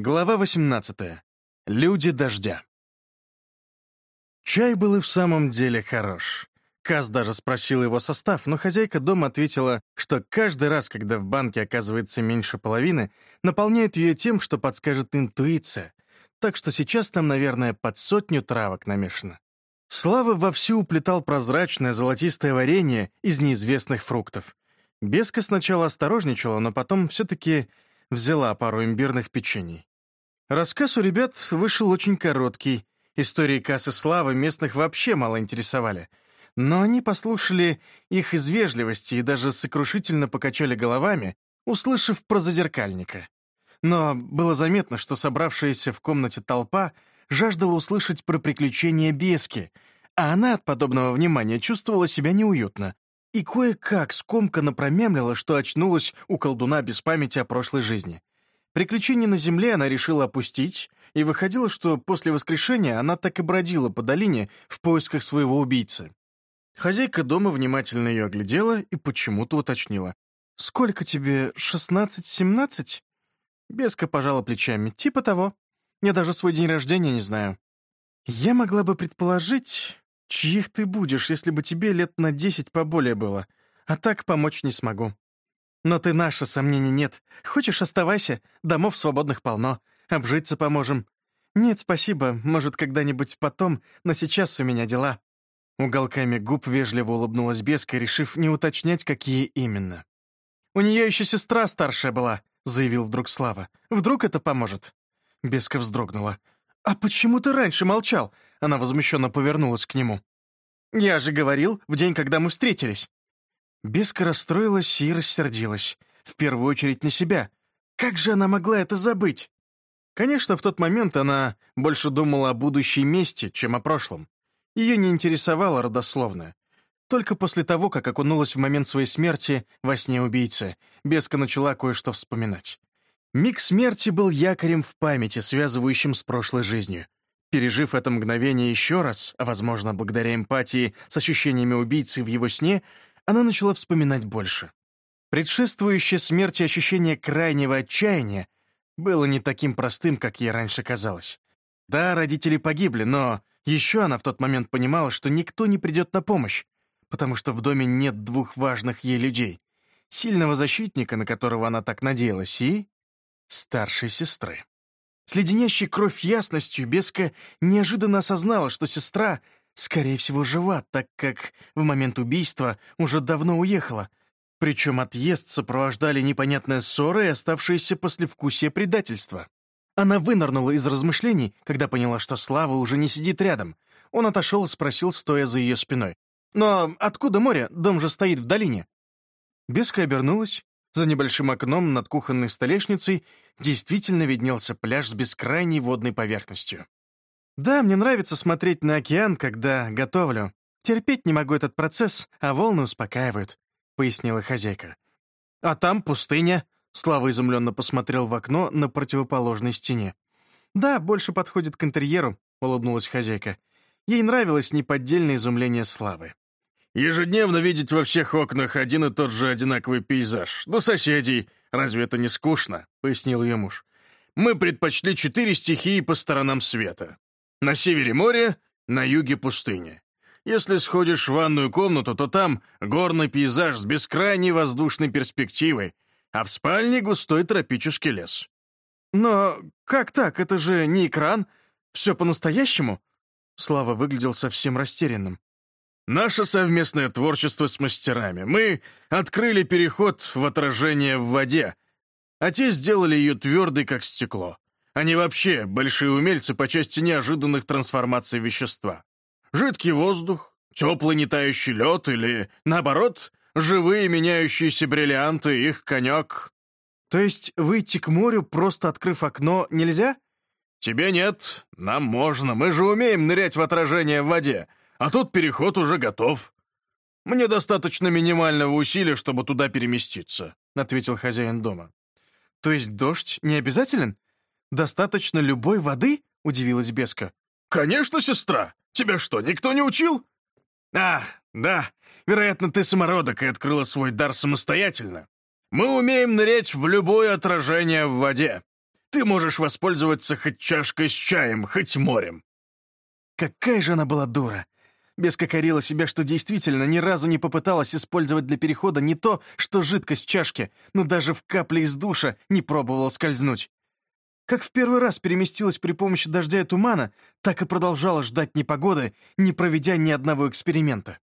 Глава 18. Люди дождя. Чай был и в самом деле хорош. Каз даже спросил его состав, но хозяйка дома ответила, что каждый раз, когда в банке оказывается меньше половины, наполняет ее тем, что подскажет интуиция. Так что сейчас там, наверное, под сотню травок намешано. Слава вовсю уплетал прозрачное золотистое варенье из неизвестных фруктов. Беска сначала осторожничала, но потом все-таки взяла пару имбирных печений. Рассказ у ребят вышел очень короткий. Истории кассы славы местных вообще мало интересовали. Но они послушали их из вежливости и даже сокрушительно покачали головами, услышав про зазеркальника. Но было заметно, что собравшаяся в комнате толпа жаждала услышать про приключения Бески, а она от подобного внимания чувствовала себя неуютно и кое-как скомканно промямлила, что очнулась у колдуна без памяти о прошлой жизни. Приключения на земле она решила опустить, и выходило, что после воскрешения она так и бродила по долине в поисках своего убийцы. Хозяйка дома внимательно ее оглядела и почему-то уточнила. «Сколько тебе, шестнадцать-семнадцать?» Беска пожала плечами. «Типа того. Я даже свой день рождения не знаю». «Я могла бы предположить, чьих ты будешь, если бы тебе лет на десять поболее было, а так помочь не смогу. Но ты наша, сомнений нет. Хочешь, оставайся, домов свободных полно. Обжиться поможем. Нет, спасибо, может, когда-нибудь потом, но сейчас у меня дела». Уголками губ вежливо улыбнулась Беска, решив не уточнять, какие именно. «У нее еще сестра старшая была», — заявил вдруг Слава. «Вдруг это поможет?» Беска вздрогнула. «А почему ты раньше молчал?» Она возмущенно повернулась к нему. «Я же говорил, в день, когда мы встретились». Беска расстроилась и рассердилась. В первую очередь на себя. Как же она могла это забыть? Конечно, в тот момент она больше думала о будущей мести, чем о прошлом. Ее не интересовало родословное. Только после того, как окунулась в момент своей смерти во сне убийцы, Беска начала кое-что вспоминать. Миг смерти был якорем в памяти, связывающим с прошлой жизнью. Пережив это мгновение еще раз, возможно, благодаря эмпатии с ощущениями убийцы в его сне, она начала вспоминать больше. Предшествующее смерти ощущение крайнего отчаяния было не таким простым, как ей раньше казалось. Да, родители погибли, но еще она в тот момент понимала, что никто не придет на помощь, потому что в доме нет двух важных ей людей. Сильного защитника, на которого она так надеялась, и старшей сестры. С леденящей кровь ясностью Беска неожиданно осознала, что сестра — скорее всего, жива, так как в момент убийства уже давно уехала. Причем отъезд сопровождали непонятная ссора и оставшееся послевкусие предательства. Она вынырнула из размышлений, когда поняла, что Слава уже не сидит рядом. Он отошел и спросил, стоя за ее спиной. «Но откуда море? Дом же стоит в долине». Беска обернулась. За небольшим окном над кухонной столешницей действительно виднелся пляж с бескрайней водной поверхностью. «Да, мне нравится смотреть на океан, когда готовлю. Терпеть не могу этот процесс, а волны успокаивают», — пояснила хозяйка. «А там пустыня», — Слава изумленно посмотрел в окно на противоположной стене. «Да, больше подходит к интерьеру», — улыбнулась хозяйка. Ей нравилось неподдельное изумление Славы. «Ежедневно видеть во всех окнах один и тот же одинаковый пейзаж. До соседей. Разве это не скучно?» — пояснил ее муж. «Мы предпочли четыре стихии по сторонам света. На севере море, на юге пустыня. Если сходишь в ванную комнату, то там горный пейзаж с бескрайней воздушной перспективой, а в спальне густой тропический лес. «Но как так? Это же не экран. Все по-настоящему?» Слава выглядел совсем растерянным. «Наше совместное творчество с мастерами. Мы открыли переход в отражение в воде, а те сделали ее твердой, как стекло. Они вообще большие умельцы по части неожиданных трансформаций вещества. Жидкий воздух, теплый нетающий лед или, наоборот, живые меняющиеся бриллианты, их конек. То есть выйти к морю, просто открыв окно, нельзя? Тебе нет, нам можно, мы же умеем нырять в отражение в воде, а тут переход уже готов. Мне достаточно минимального усилия, чтобы туда переместиться, ответил хозяин дома. То есть дождь не обязателен? «Достаточно любой воды?» — удивилась Беска. «Конечно, сестра! Тебя что, никто не учил?» «А, да, вероятно, ты самородок и открыла свой дар самостоятельно. Мы умеем нырять в любое отражение в воде. ты можешь воспользоваться хоть чашкой с чаем, хоть морем». Какая же она была дура! Беска корила себя, что действительно ни разу не попыталась использовать для перехода не то, что жидкость в чашке, но даже в капле из душа не пробовала скользнуть. Как в первый раз переместилась при помощи дождя и тумана, так и продолжала ждать непогоды, не проведя ни одного эксперимента.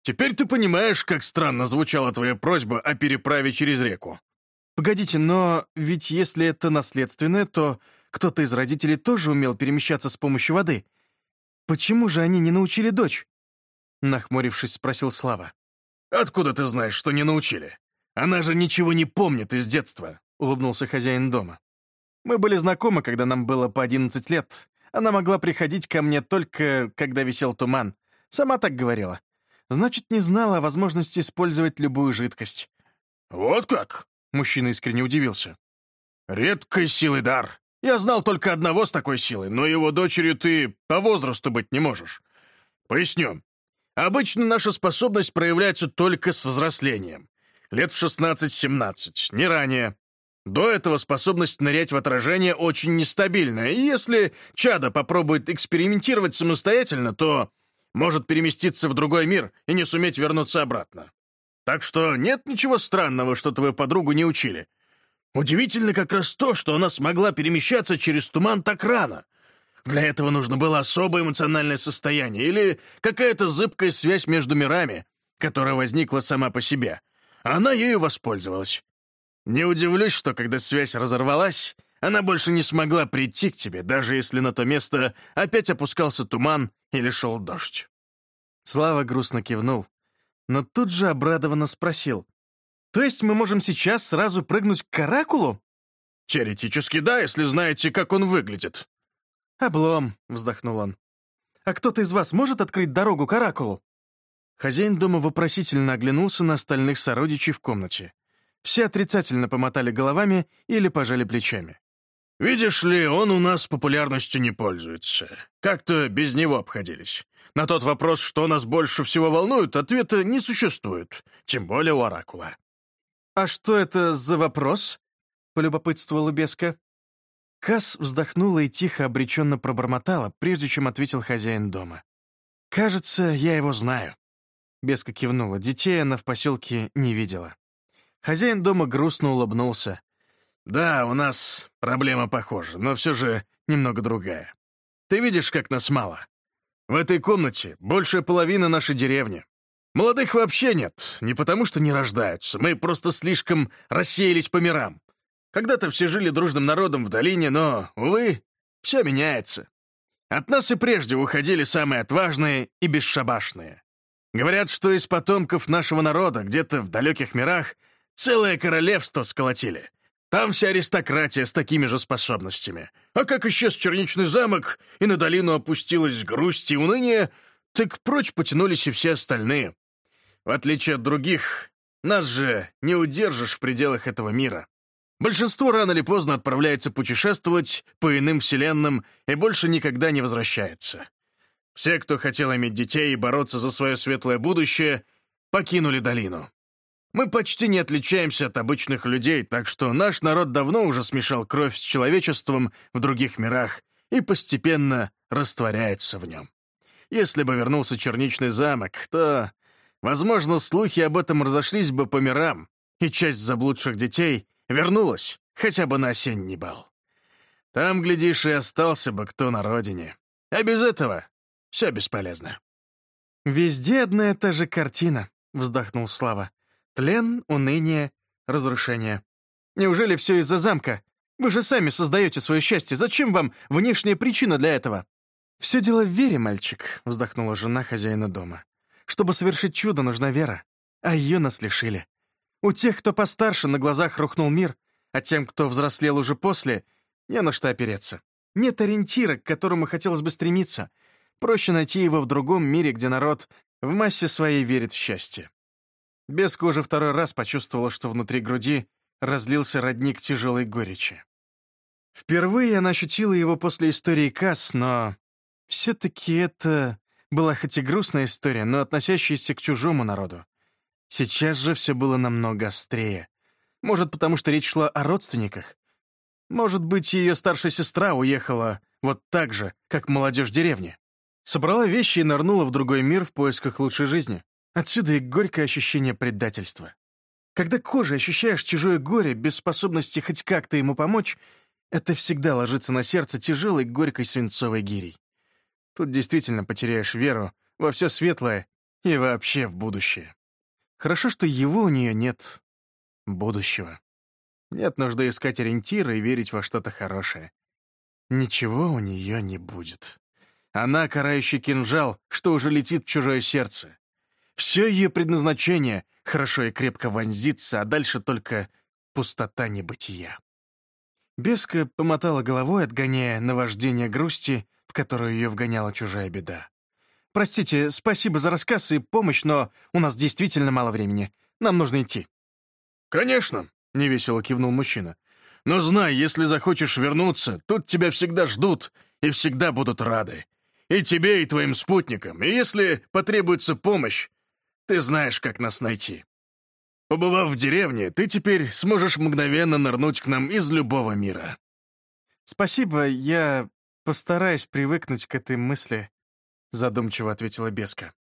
«Теперь ты понимаешь, как странно звучала твоя просьба о переправе через реку». «Погодите, но ведь если это наследственное, то кто-то из родителей тоже умел перемещаться с помощью воды. Почему же они не научили дочь?» Нахмурившись, спросил Слава. «Откуда ты знаешь, что не научили? Она же ничего не помнит из детства», — улыбнулся хозяин дома. «Мы были знакомы, когда нам было по одиннадцать лет. Она могла приходить ко мне только, когда висел туман. Сама так говорила. Значит, не знала о возможности использовать любую жидкость». «Вот как?» — мужчина искренне удивился. «Редкой силы дар. Я знал только одного с такой силой, но его дочерью ты по возрасту быть не можешь. Поясню. Обычно наша способность проявляется только с взрослением. Лет в 16-17, не ранее. До этого способность нырять в отражение очень нестабильная, и если чадо попробует экспериментировать самостоятельно, то может переместиться в другой мир и не суметь вернуться обратно. Так что нет ничего странного, что твою подругу не учили. Удивительно как раз то, что она смогла перемещаться через туман так рано. Для этого нужно было особое эмоциональное состояние или какая-то зыбкая связь между мирами, которая возникла сама по себе. Она ею воспользовалась. Не удивлюсь, что когда связь разорвалась, она больше не смогла прийти к тебе, даже если на то место опять опускался туман или шел дождь. Слава грустно кивнул, но тут же обрадованно спросил. «То есть мы можем сейчас сразу прыгнуть к Каракулу?» «Теоретически да, если знаете, как он выглядит», «Облом», — вздохнул он. «А кто-то из вас может открыть дорогу к Оракулу?» Хозяин дома вопросительно оглянулся на остальных сородичей в комнате. Все отрицательно помотали головами или пожали плечами. «Видишь ли, он у нас популярностью не пользуется. Как-то без него обходились. На тот вопрос, что нас больше всего волнует, ответа не существует, тем более у Оракула». «А что это за вопрос?» — полюбопытствовала Беска. Касс вздохнула и тихо обреченно пробормотала, прежде чем ответил хозяин дома. «Кажется, я его знаю». Беска кивнула. Детей она в поселке не видела. Хозяин дома грустно улыбнулся. «Да, у нас проблема похожа, но все же немного другая. Ты видишь, как нас мало. В этой комнате большая половина нашей деревни. Молодых вообще нет, не потому что не рождаются, мы просто слишком рассеялись по мирам. Когда-то все жили дружным народом в долине, но, увы, все меняется. От нас и прежде уходили самые отважные и бесшабашные. Говорят, что из потомков нашего народа где-то в далеких мирах целое королевство сколотили. Там вся аристократия с такими же способностями. А как исчез черничный замок, и на долину опустилась грусть и уныние, так прочь потянулись и все остальные. В отличие от других, нас же не удержишь в пределах этого мира. Большинство рано или поздно отправляется путешествовать по иным вселенным и больше никогда не возвращается. Все, кто хотел иметь детей и бороться за свое светлое будущее, покинули долину. Мы почти не отличаемся от обычных людей, так что наш народ давно уже смешал кровь с человечеством в других мирах и постепенно растворяется в нем. Если бы вернулся Черничный замок, то, возможно, слухи об этом разошлись бы по мирам, и часть заблудших детей Вернулась, хотя бы на осенний бал. Там, глядишь, и остался бы кто на родине. А без этого все бесполезно. «Везде одна и та же картина», — вздохнул Слава. «Тлен, уныние, разрушение. Неужели все из-за замка? Вы же сами создаете свое счастье. Зачем вам внешняя причина для этого?» «Все дело в вере, мальчик», — вздохнула жена хозяина дома. «Чтобы совершить чудо, нужна вера, а ее нас лишили. У тех, кто постарше, на глазах рухнул мир, а тем, кто взрослел уже после, не на что опереться. Нет ориентира, к которому хотелось бы стремиться. Проще найти его в другом мире, где народ в массе своей верит в счастье. Беска уже второй раз почувствовала, что внутри груди разлился родник тяжелой горечи. Впервые она ощутила его после истории Касс, но все-таки это была хоть и грустная история, но относящаяся к чужому народу. Сейчас же все было намного острее. Может, потому что речь шла о родственниках? Может быть, ее старшая сестра уехала вот так же, как молодежь деревни. Собрала вещи и нырнула в другой мир в поисках лучшей жизни. Отсюда и горькое ощущение предательства. Когда кожей ощущаешь чужое горе без способности хоть как-то ему помочь, это всегда ложится на сердце тяжелой горькой свинцовой гирей. Тут действительно потеряешь веру во все светлое и вообще в будущее. Хорошо, что его у нее нет будущего. Нет нужды искать ориентиры и верить во что-то хорошее. Ничего у нее не будет. Она карающий кинжал, что уже летит в чужое сердце. Все ее предназначение — хорошо и крепко вонзиться, а дальше только пустота небытия. Беска помотала головой, отгоняя наваждение грусти, в которую ее вгоняла чужая беда. «Простите, спасибо за рассказ и помощь, но у нас действительно мало времени. Нам нужно идти». «Конечно», — невесело кивнул мужчина. «Но знай, если захочешь вернуться, тут тебя всегда ждут и всегда будут рады. И тебе, и твоим спутникам. И если потребуется помощь, ты знаешь, как нас найти. Побывав в деревне, ты теперь сможешь мгновенно нырнуть к нам из любого мира». «Спасибо, я постараюсь привыкнуть к этой мысли», — задумчиво ответила Беска.